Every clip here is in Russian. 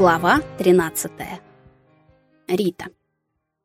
Глава 13. Рита.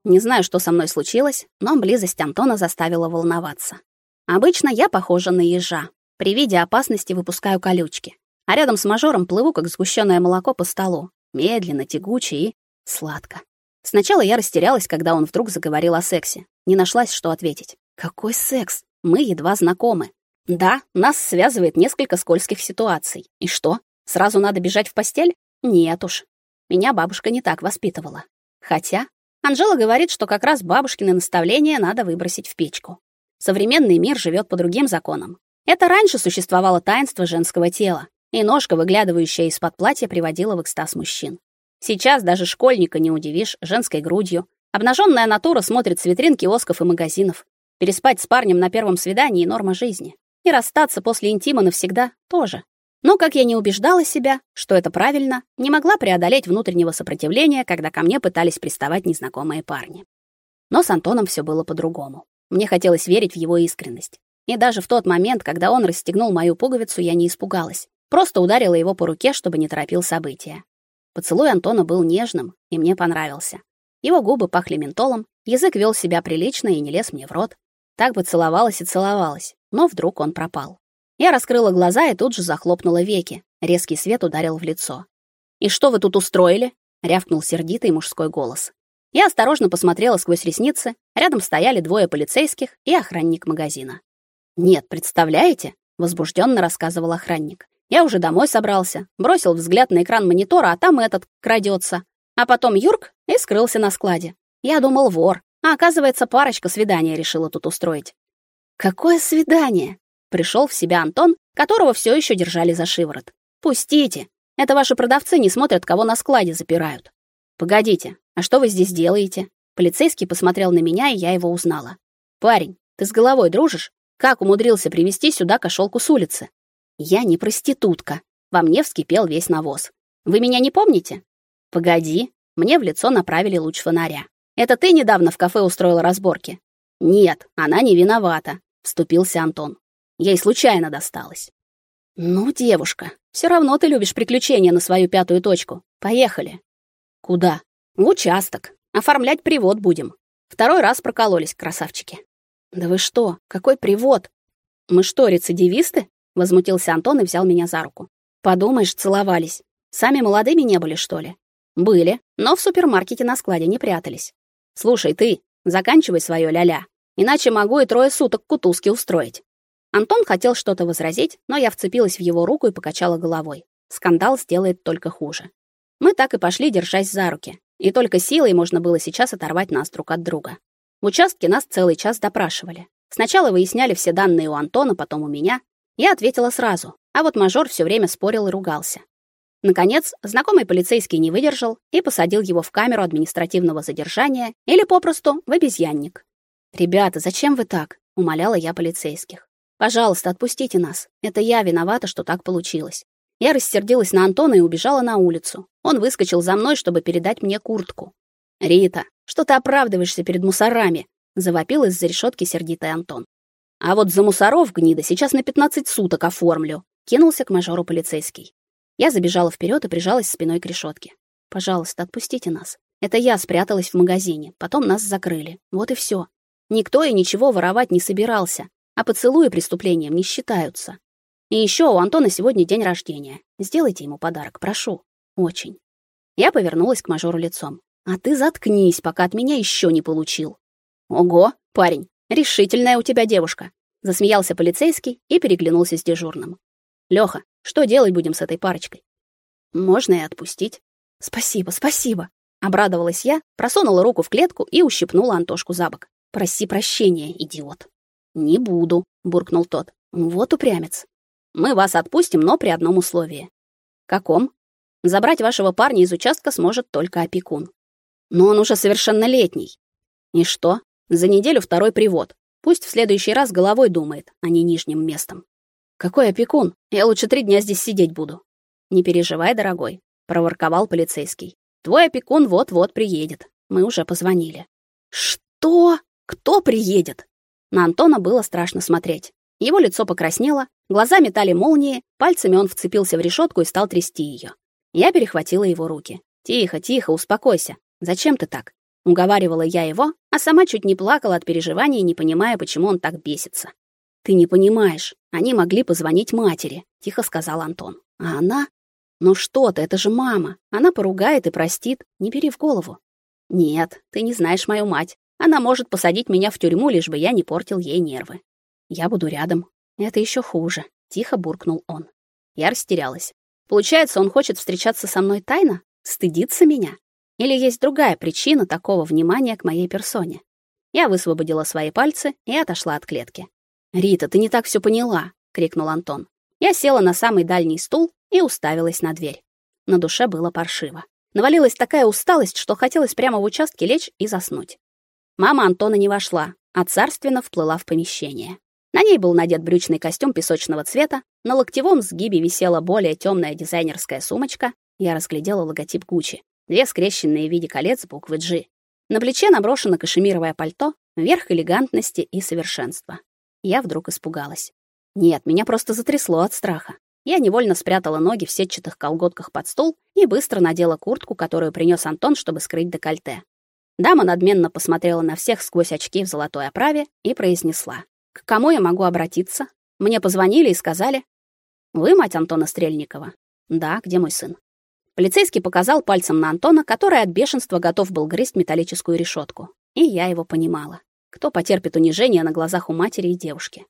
Не знаю, что со мной случилось, но близость Антона заставила волноваться. Обычно я похожа на ежа. При виде опасности выпускаю колючки, а рядом с мажором плыву, как сгущенное молоко по столу, медленно, тягуче и сладко. Сначала я растерялась, когда он вдруг заговорил о сексе. Не нашлась, что ответить. Какой секс? Мы едва знакомы. Да, нас связывает несколько скользких ситуаций. И что? Сразу надо бежать в постель? Нет уж. Меня бабушка не так воспитывала. Хотя Анжела говорит, что как раз бабушкины наставления надо выбросить в печку. Современный мир живет по другим законам. Это раньше существовало таинство женского тела, и ножка, выглядывающая из-под платья, приводила в экстаз мужчин. Сейчас даже школьника не удивишь женской грудью. Обнаженная натура смотрит с витрин киосков и магазинов. Переспать с парнем на первом свидании — норма жизни. И расстаться после интима навсегда тоже. Но, как я не убеждала себя, что это правильно, не могла преодолеть внутреннего сопротивления, когда ко мне пытались приставать незнакомые парни. Но с Антоном все было по-другому. Мне хотелось верить в его искренность. И даже в тот момент, когда он расстегнул мою пуговицу, я не испугалась. Просто ударила его по руке, чтобы не торопил события. Поцелуй Антона был нежным, и мне понравился. Его губы пахли ментолом, язык вел себя прилично и не лез мне в рот. Так бы целовалась и целовалась, но вдруг он пропал. Я раскрыла глаза и тут же захлопнула веки. Резкий свет ударил в лицо. «И что вы тут устроили?» — рявкнул сердитый мужской голос. Я осторожно посмотрела сквозь ресницы. Рядом стояли двое полицейских и охранник магазина. «Нет, представляете?» — возбужденно рассказывал охранник. «Я уже домой собрался, бросил взгляд на экран монитора, а там этот крадется. А потом Юрк и скрылся на складе. Я думал, вор, а оказывается, парочка свидания решила тут устроить». «Какое свидание?» Пришел в себя Антон, которого все еще держали за шиворот. Пустите. Это ваши продавцы не смотрят, кого на складе запирают. Погодите. А что вы здесь делаете? Полицейский посмотрел на меня, и я его узнала. Парень, ты с головой дружишь? Как умудрился привезти сюда кошелку с улицы? Я не проститутка. Во мне вскипел весь навоз. Вы меня не помните? Погоди. Мне в лицо направили луч фонаря. Это ты недавно в кафе устроила разборки? Нет, она не виновата, вступился Антон. Ей случайно досталось. Ну, девушка, все равно ты любишь приключения на свою пятую точку. Поехали. Куда? В участок. Оформлять привод будем. Второй раз прокололись, красавчики. Да вы что? Какой привод? Мы что, рецидивисты? возмутился Антон и взял меня за руку. Подумаешь, целовались. Сами молодыми не были, что ли? Были, но в супермаркете на складе не прятались. Слушай, ты, заканчивай свое ля-ля, иначе могу и трое суток кутузки устроить. Антон хотел что-то возразить, но я вцепилась в его руку и покачала головой. Скандал сделает только хуже. Мы так и пошли, держась за руки. И только силой можно было сейчас оторвать нас друг от друга. В участке нас целый час допрашивали. Сначала выясняли все данные у Антона, потом у меня. Я ответила сразу, а вот мажор все время спорил и ругался. Наконец, знакомый полицейский не выдержал и посадил его в камеру административного задержания или попросту в обезьянник. «Ребята, зачем вы так?» — умоляла я полицейских. Пожалуйста, отпустите нас. Это я виновата, что так получилось. Я рассердилась на Антона и убежала на улицу. Он выскочил за мной, чтобы передать мне куртку. Рита, что ты оправдываешься перед мусорами? завопил из-за решетки сердитый Антон. А вот за мусоров гнида сейчас на 15 суток оформлю, кинулся к мажору полицейский. Я забежала вперед и прижалась спиной к решетке. Пожалуйста, отпустите нас. Это я спряталась в магазине, потом нас закрыли. Вот и все. Никто и ничего воровать не собирался а поцелуи преступлением не считаются. И еще у Антона сегодня день рождения. Сделайте ему подарок, прошу. Очень. Я повернулась к мажору лицом. А ты заткнись, пока от меня еще не получил. Ого, парень, решительная у тебя девушка, засмеялся полицейский и переглянулся с дежурным. Лёха, что делать будем с этой парочкой? Можно и отпустить. Спасибо, спасибо, обрадовалась я, просунула руку в клетку и ущипнула Антошку за бок. Проси прощения, идиот. «Не буду», — буркнул тот. «Вот упрямец. Мы вас отпустим, но при одном условии». «Каком?» «Забрать вашего парня из участка сможет только опекун». «Но он уже совершеннолетний». «И что? За неделю второй привод. Пусть в следующий раз головой думает, а не нижним местом». «Какой опекун? Я лучше три дня здесь сидеть буду». «Не переживай, дорогой», — проворковал полицейский. «Твой опекун вот-вот приедет. Мы уже позвонили». «Что? Кто приедет?» На Антона было страшно смотреть. Его лицо покраснело, глаза метали молнии, пальцами он вцепился в решетку и стал трясти ее. Я перехватила его руки. «Тихо, тихо, успокойся. Зачем ты так?» Уговаривала я его, а сама чуть не плакала от переживаний, не понимая, почему он так бесится. «Ты не понимаешь. Они могли позвонить матери», — тихо сказал Антон. «А она...» «Ну что ты, это же мама. Она поругает и простит. Не бери в голову». «Нет, ты не знаешь мою мать. Она может посадить меня в тюрьму, лишь бы я не портил ей нервы. Я буду рядом. Это еще хуже», — тихо буркнул он. Я растерялась. Получается, он хочет встречаться со мной тайно? Стыдится меня? Или есть другая причина такого внимания к моей персоне? Я высвободила свои пальцы и отошла от клетки. «Рита, ты не так все поняла!» — крикнул Антон. Я села на самый дальний стул и уставилась на дверь. На душе было паршиво. Навалилась такая усталость, что хотелось прямо в участке лечь и заснуть. Мама Антона не вошла, а царственно вплыла в помещение. На ней был надет брючный костюм песочного цвета, на локтевом сгибе висела более темная дизайнерская сумочка. Я разглядела логотип Gucci, две скрещенные в виде колец буквы G. На плече наброшено кашемировое пальто, верх элегантности и совершенства. Я вдруг испугалась. Нет, меня просто затрясло от страха. Я невольно спрятала ноги в сетчатых колготках под стол и быстро надела куртку, которую принес Антон, чтобы скрыть декольте. Дама надменно посмотрела на всех сквозь очки в золотой оправе и произнесла: к кому я могу обратиться? Мне позвонили и сказали: "Вы мать Антона Стрельникова?" "Да, где мой сын?" Полицейский показал пальцем на Антона, который от бешенства готов был грызть металлическую решетку. И я его понимала. Кто потерпит унижение на глазах у матери и девушки?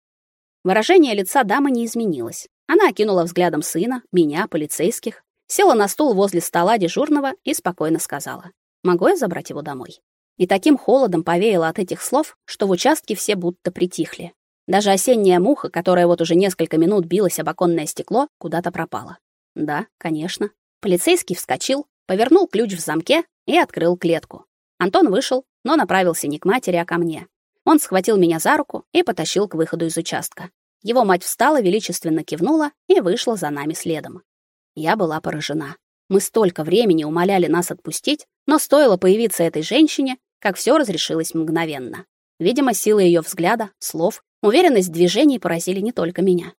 Выражение лица дамы не изменилось. Она окинула взглядом сына, меня, полицейских, села на стул возле стола дежурного и спокойно сказала: "Могу я забрать его домой?" И таким холодом повеяло от этих слов, что в участке все будто притихли. Даже осенняя муха, которая вот уже несколько минут билась об оконное стекло, куда-то пропала. Да, конечно. Полицейский вскочил, повернул ключ в замке и открыл клетку. Антон вышел, но направился не к матери, а ко мне. Он схватил меня за руку и потащил к выходу из участка. Его мать встала, величественно кивнула и вышла за нами следом. Я была поражена. Мы столько времени умоляли нас отпустить, но стоило появиться этой женщине, как все разрешилось мгновенно. Видимо, сила ее взгляда, слов, уверенность движений поразили не только меня.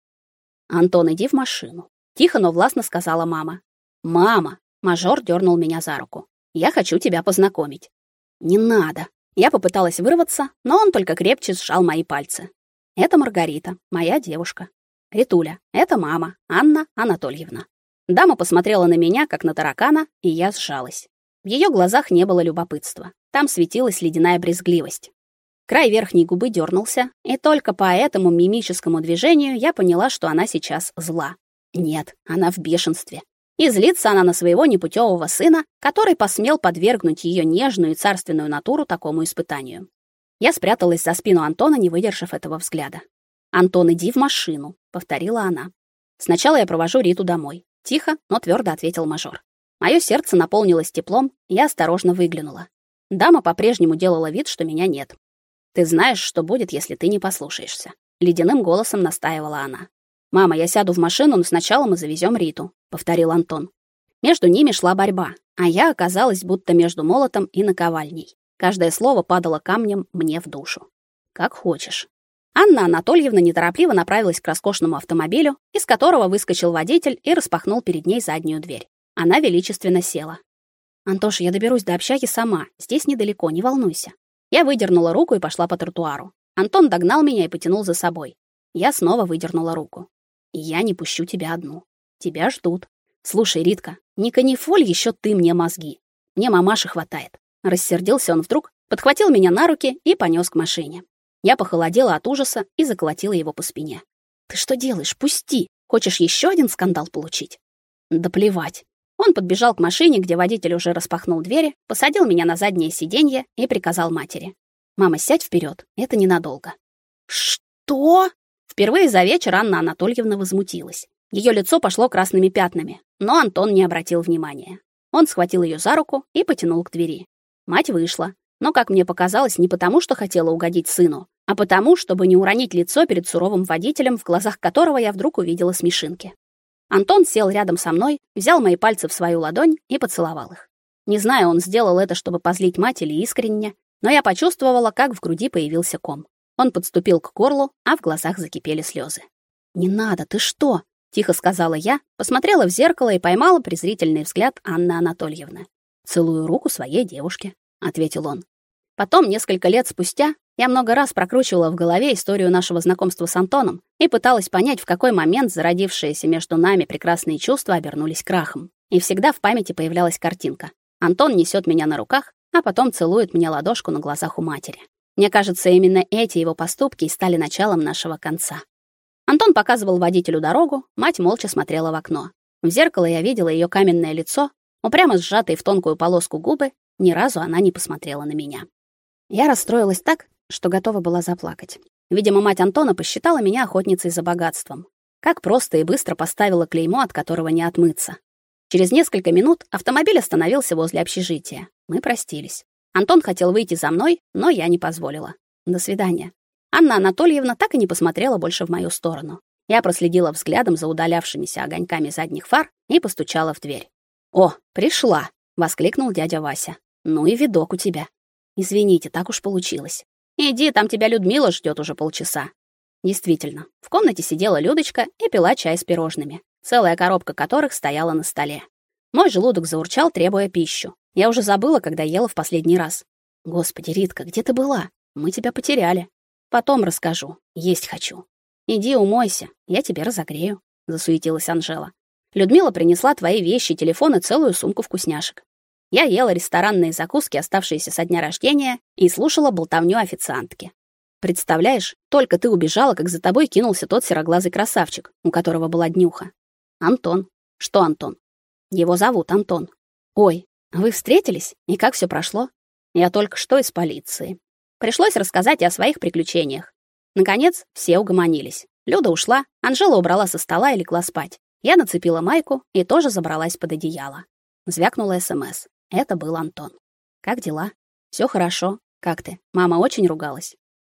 Антон, иди в машину, тихо, но властно сказала мама. Мама, мажор дернул меня за руку. Я хочу тебя познакомить. Не надо. Я попыталась вырваться, но он только крепче сжал мои пальцы. Это Маргарита, моя девушка. Ритуля, это мама, Анна Анатольевна. Дама посмотрела на меня, как на таракана, и я сжалась. В ее глазах не было любопытства. Там светилась ледяная брезгливость. Край верхней губы дернулся, и только по этому мимическому движению я поняла, что она сейчас зла. Нет, она в бешенстве. И злится она на своего непутевого сына, который посмел подвергнуть ее нежную и царственную натуру такому испытанию. Я спряталась за спину Антона, не выдержав этого взгляда. «Антон, иди в машину», — повторила она. «Сначала я провожу Риту домой», — тихо, но твердо ответил мажор. Мое сердце наполнилось теплом, я осторожно выглянула. Дама по-прежнему делала вид, что меня нет. Ты знаешь, что будет, если ты не послушаешься, ледяным голосом настаивала она. Мама, я сяду в машину, но сначала мы завезем Риту, повторил Антон. Между ними шла борьба, а я оказалась будто между молотом и наковальней. Каждое слово падало камнем мне в душу. Как хочешь. Анна Анатольевна неторопливо направилась к роскошному автомобилю, из которого выскочил водитель и распахнул перед ней заднюю дверь. Она величественно села. Антоша, я доберусь до общаги сама. Здесь недалеко, не волнуйся. Я выдернула руку и пошла по тротуару. Антон догнал меня и потянул за собой. Я снова выдернула руку. Я не пущу тебя одну. Тебя ждут. Слушай, Ритка, не канифоль еще ты мне мозги. Мне мамаши хватает. Рассердился он вдруг, подхватил меня на руки и понес к машине. Я похолодела от ужаса и заколотила его по спине. Ты что делаешь? Пусти. Хочешь еще один скандал получить? Да плевать. Он подбежал к машине, где водитель уже распахнул двери, посадил меня на заднее сиденье и приказал матери: "Мама, сядь вперед, это ненадолго". "Что?" Впервые за вечер Анна Анатольевна возмутилась. Ее лицо пошло красными пятнами, но Антон не обратил внимания. Он схватил ее за руку и потянул к двери. Мать вышла, но, как мне показалось, не потому, что хотела угодить сыну, а потому, чтобы не уронить лицо перед суровым водителем, в глазах которого я вдруг увидела смешинки. Антон сел рядом со мной, взял мои пальцы в свою ладонь и поцеловал их. Не знаю, он сделал это, чтобы позлить мать или искренне, но я почувствовала, как в груди появился ком. Он подступил к горлу, а в глазах закипели слезы. "Не надо, ты что?" тихо сказала я, посмотрела в зеркало и поймала презрительный взгляд Анны Анатольевны. Целую руку своей девушке, ответил он. Потом, несколько лет спустя, я много раз прокручивала в голове историю нашего знакомства с Антоном и пыталась понять, в какой момент зародившиеся между нами прекрасные чувства обернулись крахом. И всегда в памяти появлялась картинка. Антон несет меня на руках, а потом целует мне ладошку на глазах у матери. Мне кажется, именно эти его поступки и стали началом нашего конца. Антон показывал водителю дорогу, мать молча смотрела в окно. В зеркало я видела ее каменное лицо, упрямо сжатые в тонкую полоску губы, ни разу она не посмотрела на меня. Я расстроилась так, что готова была заплакать. Видимо, мать Антона посчитала меня охотницей за богатством. Как просто и быстро поставила клеймо, от которого не отмыться. Через несколько минут автомобиль остановился возле общежития. Мы простились. Антон хотел выйти за мной, но я не позволила. До свидания. Анна Анатольевна так и не посмотрела больше в мою сторону. Я проследила взглядом за удалявшимися огоньками задних фар и постучала в дверь. "О, пришла", воскликнул дядя Вася. "Ну и видок у тебя. Извините, так уж получилось. Иди, там тебя Людмила ждет уже полчаса. Действительно, в комнате сидела Людочка и пила чай с пирожными, целая коробка которых стояла на столе. Мой желудок заурчал, требуя пищу. Я уже забыла, когда ела в последний раз. Господи, Ритка, где ты была? Мы тебя потеряли. Потом расскажу. Есть хочу. Иди умойся, я тебе разогрею, засуетилась Анжела. Людмила принесла твои вещи, телефон и целую сумку вкусняшек. Я ела ресторанные закуски, оставшиеся со дня рождения, и слушала болтовню официантки. Представляешь, только ты убежала, как за тобой кинулся тот сероглазый красавчик, у которого была днюха. Антон. Что Антон? Его зовут Антон. Ой, вы встретились? И как все прошло? Я только что из полиции. Пришлось рассказать о своих приключениях. Наконец, все угомонились. Люда ушла, Анжела убрала со стола и легла спать. Я нацепила майку и тоже забралась под одеяло. Звякнула СМС. Это был Антон. Как дела? Все хорошо. Как ты? Мама очень ругалась.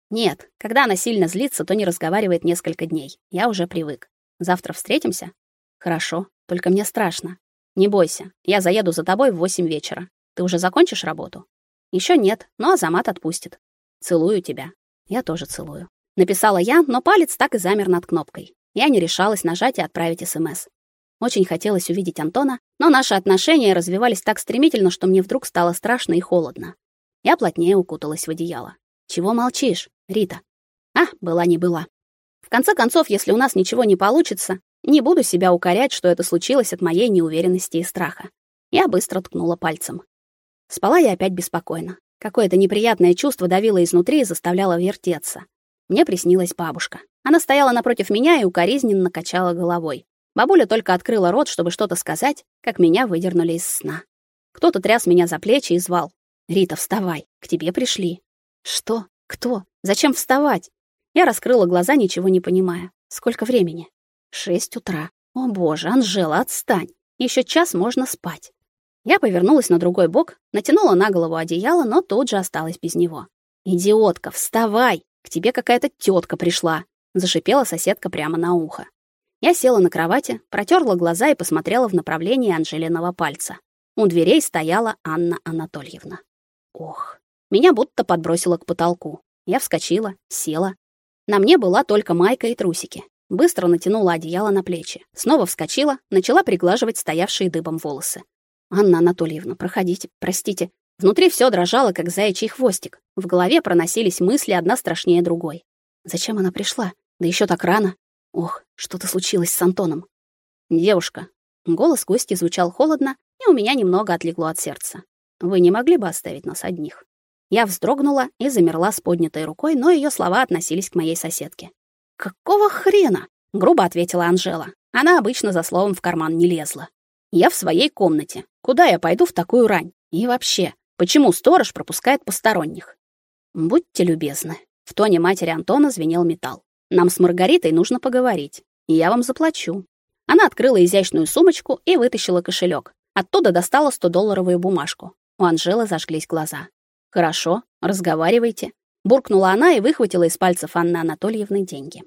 Нет, когда она сильно злится, то не разговаривает несколько дней. Я уже привык. Завтра встретимся? Хорошо, только мне страшно. Не бойся, я заеду за тобой в восемь вечера. Ты уже закончишь работу? Еще нет, но Азамат отпустит. Целую тебя. Я тоже целую. Написала я, но палец так и замер над кнопкой. Я не решалась нажать и отправить СМС. Очень хотелось увидеть Антона, но наши отношения развивались так стремительно, что мне вдруг стало страшно и холодно. Я плотнее укуталась в одеяло. Чего молчишь, Рита? А, была не была. В конце концов, если у нас ничего не получится, не буду себя укорять, что это случилось от моей неуверенности и страха. Я быстро ткнула пальцем. Спала я опять беспокойно. Какое-то неприятное чувство давило изнутри и заставляло вертеться. Мне приснилась бабушка. Она стояла напротив меня и укоризненно качала головой. Бабуля только открыла рот, чтобы что-то сказать, как меня выдернули из сна. Кто-то тряс меня за плечи и звал: "Рита, вставай, к тебе пришли". Что? Кто? Зачем вставать? Я раскрыла глаза, ничего не понимая. Сколько времени? Шесть утра. О, боже, Анжела, отстань. Еще час можно спать. Я повернулась на другой бок, натянула на голову одеяло, но тут же осталась без него. Идиотка, вставай, к тебе какая-то тетка пришла, зашипела соседка прямо на ухо. Я села на кровати, протерла глаза и посмотрела в направлении Анжелиного пальца. У дверей стояла Анна Анатольевна. Ох, меня будто подбросило к потолку. Я вскочила, села. На мне была только майка и трусики. Быстро натянула одеяло на плечи. Снова вскочила, начала приглаживать стоявшие дыбом волосы. Анна Анатольевна, проходите, простите. Внутри все дрожало, как заячий хвостик. В голове проносились мысли одна страшнее другой. Зачем она пришла? Да еще так рано. Ох, что-то случилось с Антоном. Девушка. Голос гости звучал холодно, и у меня немного отлегло от сердца. Вы не могли бы оставить нас одних? Я вздрогнула и замерла с поднятой рукой, но ее слова относились к моей соседке. Какого хрена? грубо ответила Анжела. Она обычно за словом в карман не лезла. Я в своей комнате. Куда я пойду в такую рань? И вообще, почему сторож пропускает посторонних? Будьте любезны. В тоне матери Антона звенел металл. Нам с Маргаритой нужно поговорить, и я вам заплачу. Она открыла изящную сумочку и вытащила кошелек. Оттуда достала 100-долларовую бумажку. У Анжелы зажглись глаза. Хорошо, разговаривайте, буркнула она и выхватила из пальцев Анны Анатольевны деньги.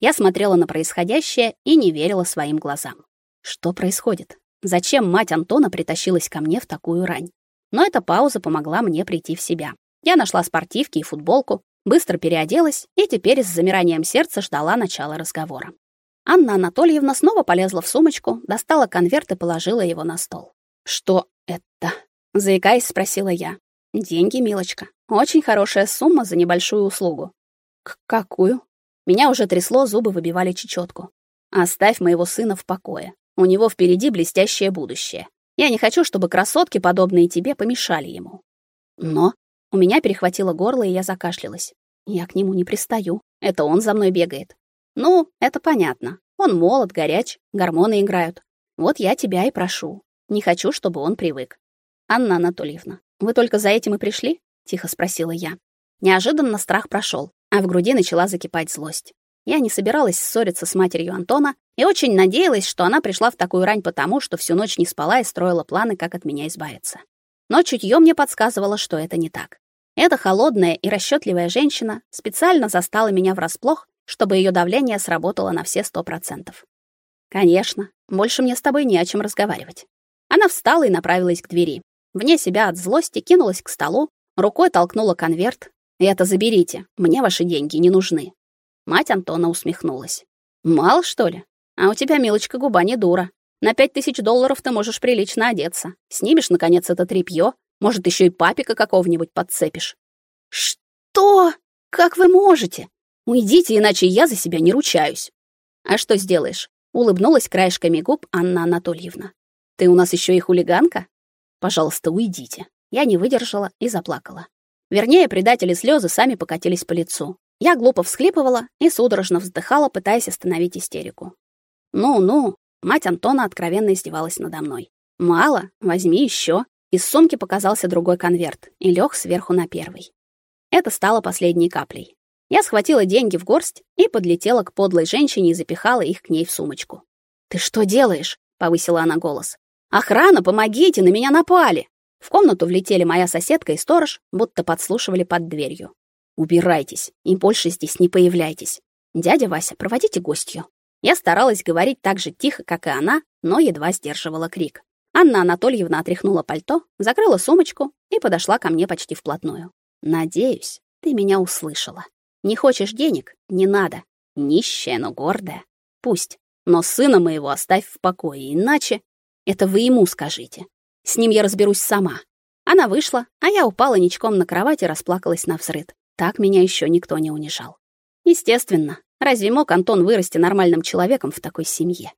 Я смотрела на происходящее и не верила своим глазам. Что происходит? Зачем мать Антона притащилась ко мне в такую рань? Но эта пауза помогла мне прийти в себя. Я нашла спортивки и футболку, Быстро переоделась и теперь с замиранием сердца ждала начала разговора. Анна Анатольевна снова полезла в сумочку, достала конверт и положила его на стол. «Что это?» — заикаясь, спросила я. «Деньги, милочка. Очень хорошая сумма за небольшую услугу». «К какую?» Меня уже трясло, зубы выбивали чечетку. «Оставь моего сына в покое. У него впереди блестящее будущее. Я не хочу, чтобы красотки, подобные тебе, помешали ему». Но у меня перехватило горло, и я закашлялась. Я к нему не пристаю. Это он за мной бегает. Ну, это понятно. Он молод, горяч, гормоны играют. Вот я тебя и прошу. Не хочу, чтобы он привык. Анна Анатольевна, вы только за этим и пришли? тихо спросила я. Неожиданно страх прошел, а в груди начала закипать злость. Я не собиралась ссориться с матерью Антона и очень надеялась, что она пришла в такую рань потому, что всю ночь не спала и строила планы, как от меня избавиться. Но чутье мне подсказывало, что это не так. Эта холодная и расчетливая женщина специально застала меня врасплох чтобы ее давление сработало на все сто процентов. Конечно, больше мне с тобой не о чем разговаривать. Она встала и направилась к двери. Вне себя от злости кинулась к столу, рукой толкнула конверт. "Это заберите, мне ваши деньги не нужны". Мать Антона усмехнулась. "Мало, что ли? А у тебя, милочка, губа не дура. На пять тысяч долларов ты можешь прилично одеться. Снимешь наконец это тряпьё, может, еще и папика какого-нибудь подцепишь". "Что? Как вы можете?" Уйдите, иначе я за себя не ручаюсь. А что сделаешь? Улыбнулась краешками губ Анна Анатольевна. Ты у нас еще и хулиганка? Пожалуйста, уйдите. Я не выдержала и заплакала. Вернее, предатели слезы сами покатились по лицу. Я глупо всхлипывала и судорожно вздыхала, пытаясь остановить истерику. Ну-ну, мать Антона откровенно издевалась надо мной. Мало, возьми еще. Из сумки показался другой конверт и лег сверху на первый. Это стало последней каплей. Я схватила деньги в горсть и подлетела к подлой женщине и запихала их к ней в сумочку. "Ты что делаешь?" повысила она голос. "Охрана, помогите, на меня напали!" В комнату влетели моя соседка и сторож, будто подслушивали под дверью. "Убирайтесь и больше здесь не появляйтесь. Дядя Вася, проводите гостью". Я старалась говорить так же тихо, как и она, но едва сдерживала крик. Анна Анатольевна отряхнула пальто, закрыла сумочку и подошла ко мне почти вплотную. "Надеюсь, ты меня услышала". Не хочешь денег? Не надо. Нищая, но гордая. Пусть. Но сына моего оставь в покое, иначе... Это вы ему скажите. С ним я разберусь сама. Она вышла, а я упала ничком на кровать и расплакалась на взрыд. Так меня еще никто не унижал. Естественно. Разве мог Антон вырасти нормальным человеком в такой семье?